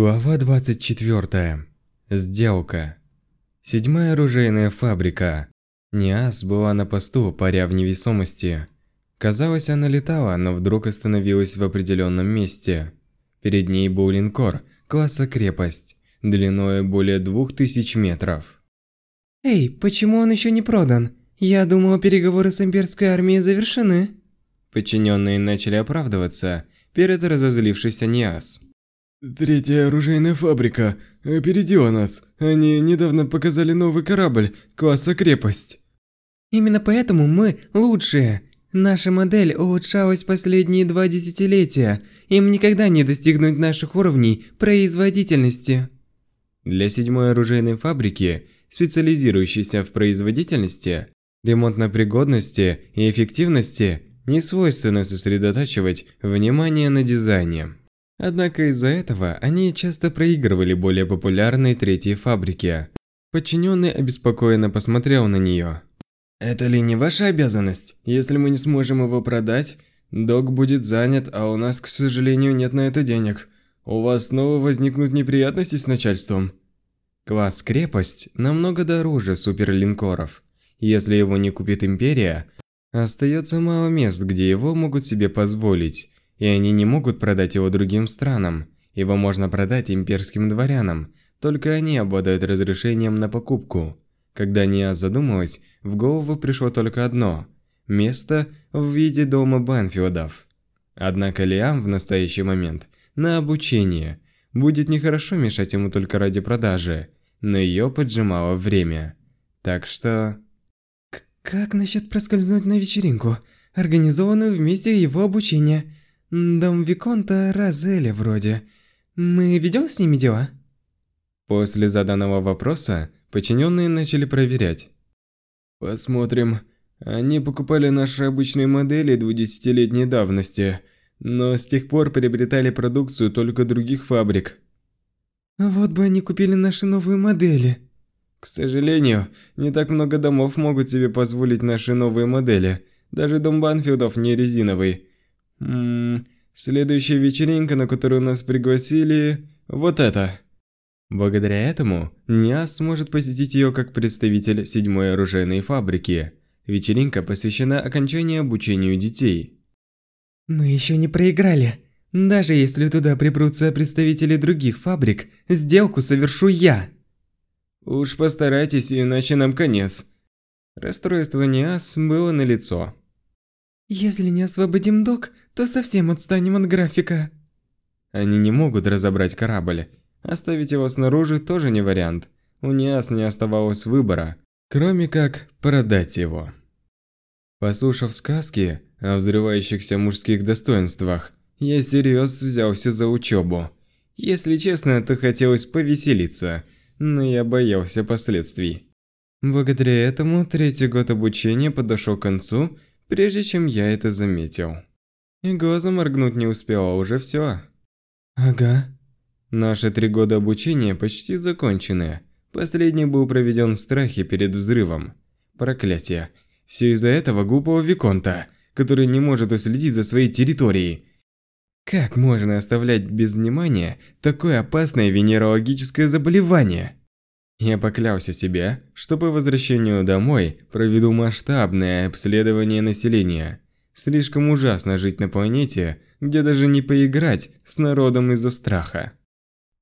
Глава 24. Сделка. Седьмая оружейная фабрика. Ниас была на посту, паря в невесомости. Казалось, она летала, но вдруг остановилась в определенном месте. Перед ней был линкор, класса крепость, длиной более двух тысяч метров. «Эй, почему он еще не продан? Я думала, переговоры с имперской армией завершены». Подчиненные начали оправдываться перед разозлившейся Ниас. Третья оружейная фабрика опередила нас. Они недавно показали новый корабль класса крепость. Именно поэтому мы лучшие. Наша модель улучшалась последние два десятилетия. Им никогда не достигнуть наших уровней производительности. Для седьмой оружейной фабрики, специализирующейся в производительности, ремонтной пригодности и эффективности, не свойственно сосредотачивать внимание на дизайне. Однако из-за этого они часто проигрывали более популярной третьей фабрике. Подчиненный обеспокоенно посмотрел на нее. «Это ли не ваша обязанность? Если мы не сможем его продать, док будет занят, а у нас, к сожалению, нет на это денег. У вас снова возникнут неприятности с начальством». Класс «Крепость» намного дороже суперлинкоров. Если его не купит Империя, остается мало мест, где его могут себе позволить и они не могут продать его другим странам. Его можно продать имперским дворянам, только они обладают разрешением на покупку. Когда Ния задумалась, в голову пришло только одно – место в виде дома Банфилдов. Однако Лиам в настоящий момент на обучение. Будет нехорошо мешать ему только ради продажи, но ее поджимало время. Так что... К как насчет проскользнуть на вечеринку, организованную вместе его обучения? Дом Виконта Розеля вроде. Мы ведем с ними дела? После заданного вопроса подчиненные начали проверять. Посмотрим. Они покупали наши обычные модели двудесятилетней давности, но с тех пор приобретали продукцию только других фабрик. Вот бы они купили наши новые модели. К сожалению, не так много домов могут себе позволить наши новые модели. Даже дом Банфилдов не резиновый. Ммм, следующая вечеринка, на которую нас пригласили, вот это. Благодаря этому Ниа сможет посетить ее как представитель седьмой оружейной фабрики. Вечеринка посвящена окончанию обучению детей. Мы еще не проиграли. Даже если туда припрутся представители других фабрик, сделку совершу я. Уж постарайтесь, иначе нам конец. Расстройство Ниас было налицо. Если не освободим док, то совсем отстанем от графика. Они не могут разобрать корабль. Оставить его снаружи тоже не вариант. У Ниас не оставалось выбора, кроме как продать его. Послушав сказки о взрывающихся мужских достоинствах, я серьезно взялся за учебу. Если честно, то хотелось повеселиться, но я боялся последствий. Благодаря этому третий год обучения подошел к концу, прежде чем я это заметил. И глазом моргнуть не успела, уже все. Ага. Наши три года обучения почти закончены. Последний был проведен в страхе перед взрывом. Проклятие. Все из-за этого глупого Виконта, который не может уследить за своей территорией. Как можно оставлять без внимания такое опасное венерологическое заболевание? Я поклялся себе, что по возвращению домой проведу масштабное обследование населения. Слишком ужасно жить на планете, где даже не поиграть с народом из-за страха.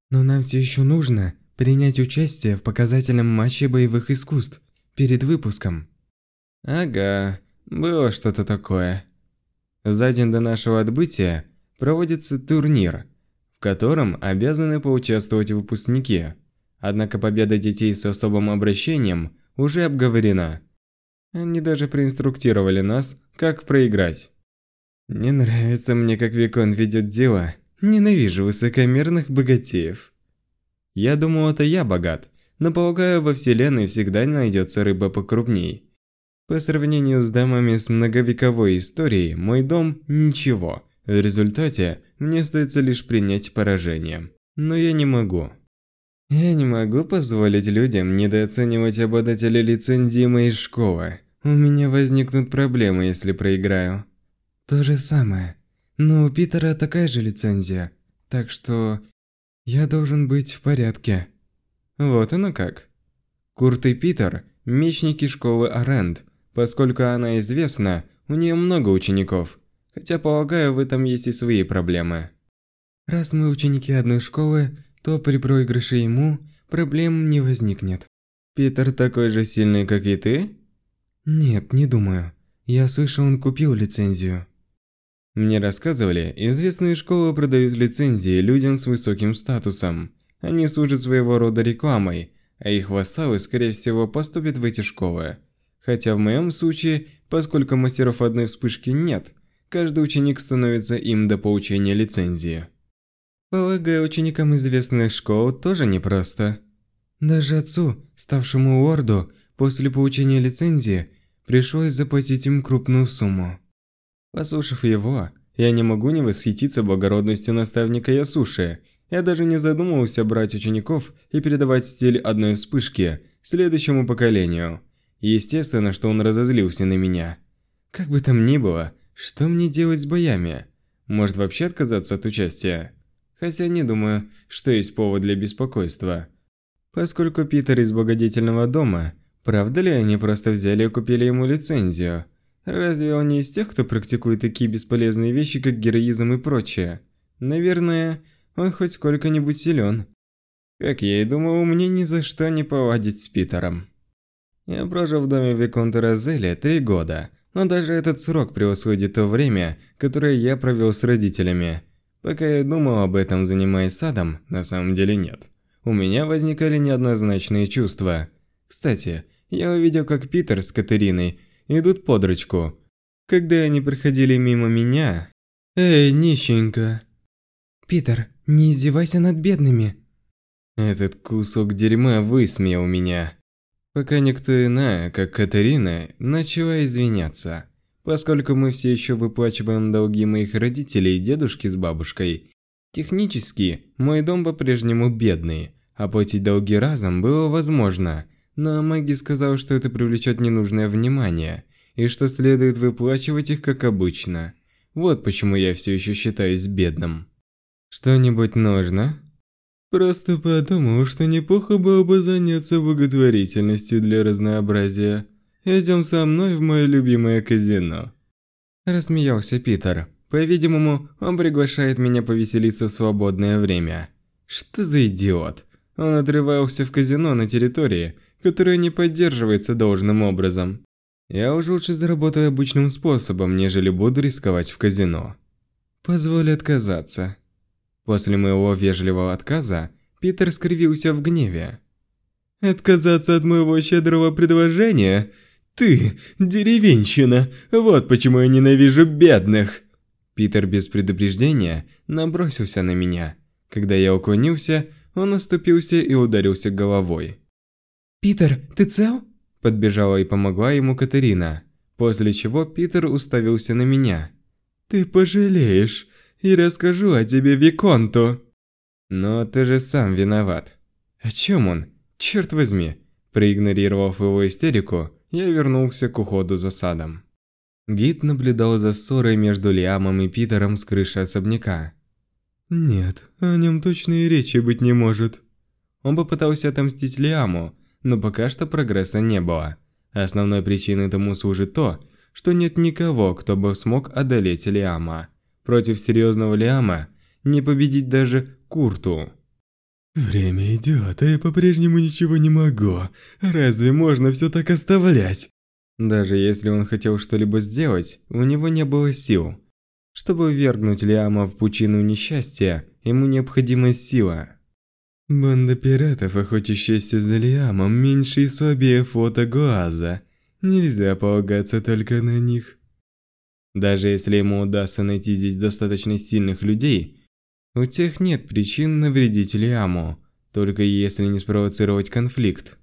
Но нам все еще нужно принять участие в показательном матче боевых искусств перед выпуском. Ага, было что-то такое. За день до нашего отбытия проводится турнир, в котором обязаны поучаствовать выпускники. Однако победа детей с особым обращением уже обговорена. Они даже проинструктировали нас, как проиграть. Не нравится мне, как Викон ведет дела. Ненавижу высокомерных богатеев. Я думал, это я богат, но полагаю, во вселенной всегда найдется рыба покрупней. По сравнению с домами с многовековой историей, мой дом – ничего. В результате мне остается лишь принять поражение. Но я не могу. Я не могу позволить людям недооценивать обладателя лицензии моей школы. У меня возникнут проблемы, если проиграю. То же самое. Но у Питера такая же лицензия. Так что... Я должен быть в порядке. Вот оно как. Курт и Питер – мечники школы Аренд. Поскольку она известна, у нее много учеников. Хотя, полагаю, в этом есть и свои проблемы. Раз мы ученики одной школы, то при проигрыше ему проблем не возникнет. Питер такой же сильный, как и ты? Нет, не думаю. Я слышал, он купил лицензию. Мне рассказывали, известные школы продают лицензии людям с высоким статусом. Они служат своего рода рекламой, а их вассалы, скорее всего, поступят в эти школы. Хотя в моем случае, поскольку мастеров одной вспышки нет, каждый ученик становится им до получения лицензии. Полагаю, ученикам известных школ тоже непросто. Даже отцу, ставшему лорду, после получения лицензии, пришлось заплатить им крупную сумму. Послушав его, я не могу не восхититься благородностью наставника Ясуши. Я даже не задумывался брать учеников и передавать стиль одной вспышки следующему поколению. Естественно, что он разозлился на меня. Как бы там ни было, что мне делать с боями? Может вообще отказаться от участия? Хотя не думаю, что есть повод для беспокойства. Поскольку Питер из благодетельного дома, правда ли они просто взяли и купили ему лицензию? Разве он не из тех, кто практикует такие бесполезные вещи, как героизм и прочее? Наверное, он хоть сколько-нибудь силен. Как я и думал, мне ни за что не поладить с Питером. Я прожил в доме Виконта Розеля три года, но даже этот срок превосходит то время, которое я провел с родителями. Пока я думал об этом, занимаясь садом, на самом деле нет. У меня возникали неоднозначные чувства. Кстати, я увидел, как Питер с Катериной идут под ручку. Когда они проходили мимо меня... Эй, нищенка. Питер, не издевайся над бедными. Этот кусок дерьма высмеял меня. Пока никто иная, как Катерина, начала извиняться. Поскольку мы все еще выплачиваем долги моих родителей и дедушки с бабушкой, технически мой дом по-прежнему бедный. Оплатить долги разом было возможно – но Маги сказал, что это привлечет ненужное внимание, и что следует выплачивать их как обычно. Вот почему я все еще считаюсь бедным. Что-нибудь нужно? Просто подумал, что неплохо было бы заняться благотворительностью для разнообразия. Идем со мной в мое любимое казино. Рассмеялся Питер. По-видимому, он приглашает меня повеселиться в свободное время. Что за идиот? Он отрывался в казино на территории, которая не поддерживается должным образом. Я уже лучше заработаю обычным способом, нежели буду рисковать в казино. Позволь отказаться. После моего вежливого отказа, Питер скривился в гневе. «Отказаться от моего щедрого предложения? Ты, деревенщина, вот почему я ненавижу бедных!» Питер без предупреждения набросился на меня. Когда я уклонился, он оступился и ударился головой. «Питер, ты цел?» Подбежала и помогла ему Катерина, после чего Питер уставился на меня. «Ты пожалеешь, и расскажу о тебе Виконту». «Но ты же сам виноват». «О чем он? Черт возьми!» Проигнорировав его истерику, я вернулся к уходу за садом. Гид наблюдал за ссорой между Лиамом и Питером с крыши особняка. «Нет, о нем точно и речи быть не может». Он попытался отомстить Лиаму, но пока что прогресса не было. Основной причиной тому служит то, что нет никого, кто бы смог одолеть Лиама. Против серьезного Лиама не победить даже Курту. «Время идет, а я по-прежнему ничего не могу. Разве можно все так оставлять?» Даже если он хотел что-либо сделать, у него не было сил. Чтобы ввергнуть Лиама в пучину несчастья, ему необходима сила. Банда пиратов, охотящаяся за Лиамом, меньше и слабее флота Гуаза. Нельзя полагаться только на них. Даже если ему удастся найти здесь достаточно сильных людей, у тех нет причин навредить Лиаму, только если не спровоцировать конфликт.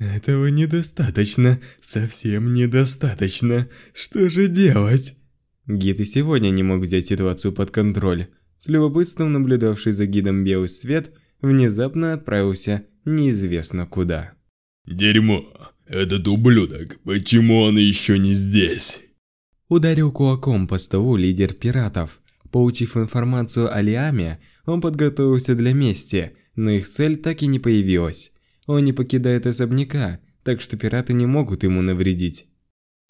Этого недостаточно, совсем недостаточно. Что же делать? Гид и сегодня не мог взять ситуацию под контроль. С любопытством наблюдавший за гидом Белый Свет – внезапно отправился неизвестно куда. «Дерьмо! Этот ублюдок! Почему он еще не здесь?» Ударил кулаком по столу лидер пиратов. Получив информацию о Лиаме, он подготовился для мести, но их цель так и не появилась. Он не покидает особняка, так что пираты не могут ему навредить.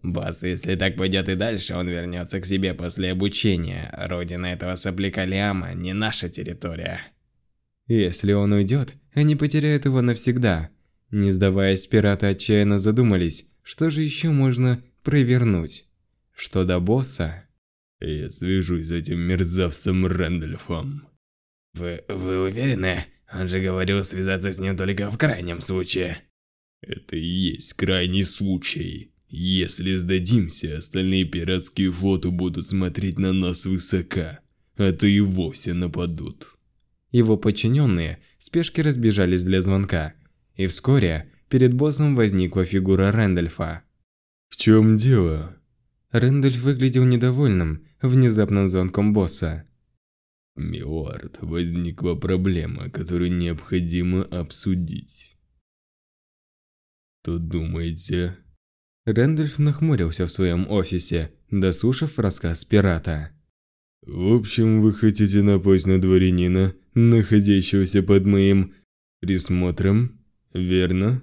Босс, если так пойдет и дальше, он вернется к себе после обучения. Родина этого сопляка Лиама не наша территория. Если он уйдет, они потеряют его навсегда. Не сдаваясь, пираты отчаянно задумались, что же еще можно провернуть. Что до босса... Я свяжусь с этим мерзавцем Рэндольфом. Вы, вы уверены? Он же говорил связаться с ним только в крайнем случае. Это и есть крайний случай. Если сдадимся, остальные пиратские флоты будут смотреть на нас высока, а то и вовсе нападут. Его подчиненные в спешке разбежались для звонка, и вскоре перед боссом возникла фигура Рэндольфа. В чем дело? Рэндольф выглядел недовольным внезапным звонком босса. Милорд, возникла проблема, которую необходимо обсудить. Что думаете? Рэндольф нахмурился в своем офисе, дослушав рассказ пирата. В общем, вы хотите напасть на дворянина, находящегося под моим присмотром, верно?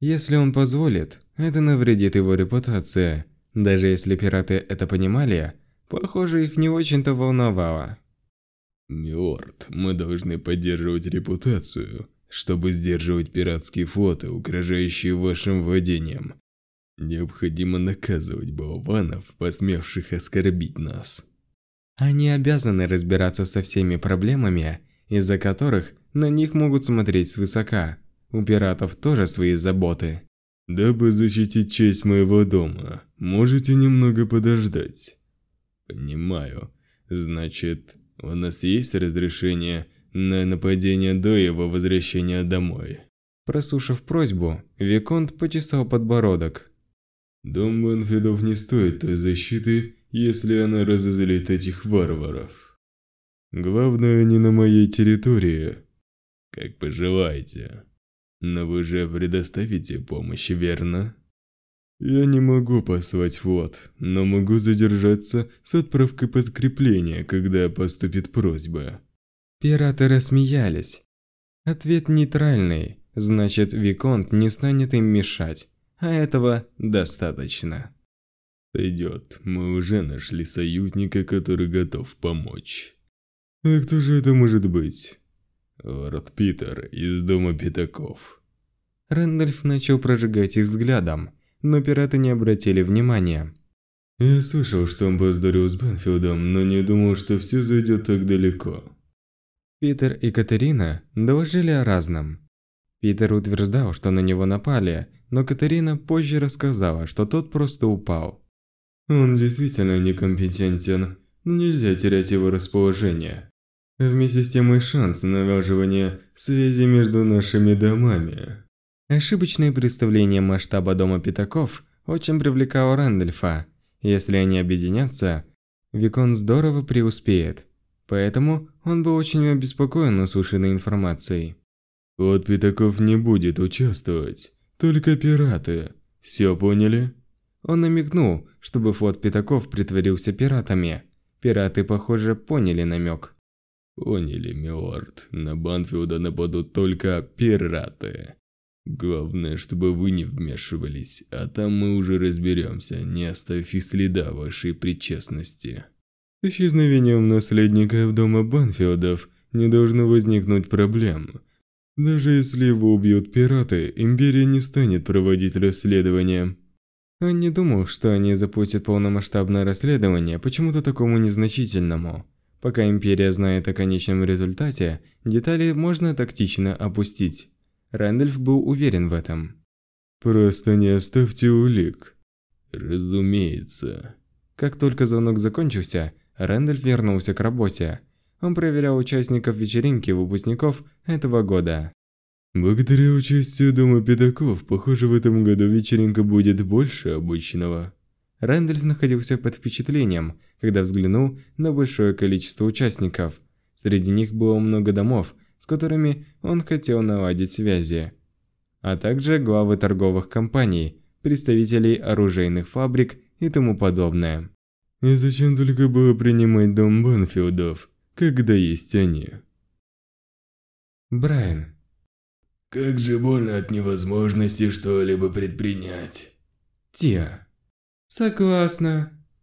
Если он позволит, это навредит его репутации. Даже если пираты это понимали, похоже, их не очень-то волновало. Милорд, мы должны поддерживать репутацию, чтобы сдерживать пиратские флоты, угрожающие вашим владениям. Необходимо наказывать болванов, посмевших оскорбить нас. Они обязаны разбираться со всеми проблемами, из-за которых на них могут смотреть свысока. У пиратов тоже свои заботы. Дабы защитить честь моего дома, можете немного подождать. Понимаю. Значит, у нас есть разрешение на нападение до его возвращения домой. Прослушав просьбу, Виконт почесал подбородок. Дом Банфидов не стоит той защиты, если она разозлит этих варваров. Главное, не на моей территории. Как пожелаете. Но вы же предоставите помощь, верно? Я не могу послать флот, но могу задержаться с отправкой подкрепления, когда поступит просьба. Пираты рассмеялись. Ответ нейтральный, значит Виконт не станет им мешать, а этого достаточно. Сойдет, мы уже нашли союзника, который готов помочь. А кто же это может быть? Лорд Питер из дома пятаков. Рэндальф начал прожигать их взглядом, но пираты не обратили внимания. Я слышал, что он поздорил с Бенфилдом, но не думал, что все зайдет так далеко. Питер и Катерина доложили о разном. Питер утверждал, что на него напали, но Катерина позже рассказала, что тот просто упал. Он действительно некомпетентен, но нельзя терять его расположение. Вместе с тем и шанс налаживания связи между нашими домами. Ошибочное представление масштаба дома Пятаков очень привлекало Рэндольфа. Если они объединятся, Викон здорово преуспеет. Поэтому он был очень обеспокоен услышанной информацией. Вот Пятаков не будет участвовать, только пираты. Все поняли? Он намекнул, чтобы флот Пятаков притворился пиратами. Пираты, похоже, поняли намек. Поняли, милорд. На Банфилда нападут только пираты. Главное, чтобы вы не вмешивались, а там мы уже разберемся, не оставив и следа вашей причастности. С исчезновением наследника в дома Банфилдов не должно возникнуть проблем. Даже если его убьют пираты, Империя не станет проводить расследование. Он не думал, что они запустят полномасштабное расследование почему-то такому незначительному. Пока Империя знает о конечном результате, детали можно тактично опустить. Рэндальф был уверен в этом. «Просто не оставьте улик». «Разумеется». Как только звонок закончился, Рэндальф вернулся к работе. Он проверял участников вечеринки выпускников этого года. Благодаря участию Дома Педаков, похоже, в этом году вечеринка будет больше обычного. Рэндальф находился под впечатлением, когда взглянул на большое количество участников. Среди них было много домов, с которыми он хотел наладить связи, а также главы торговых компаний, представителей оружейных фабрик и тому подобное. И зачем только было принимать дом Банфилдов? когда есть они. Брайан. Как же больно от невозможности что-либо предпринять. Тия. Согласна.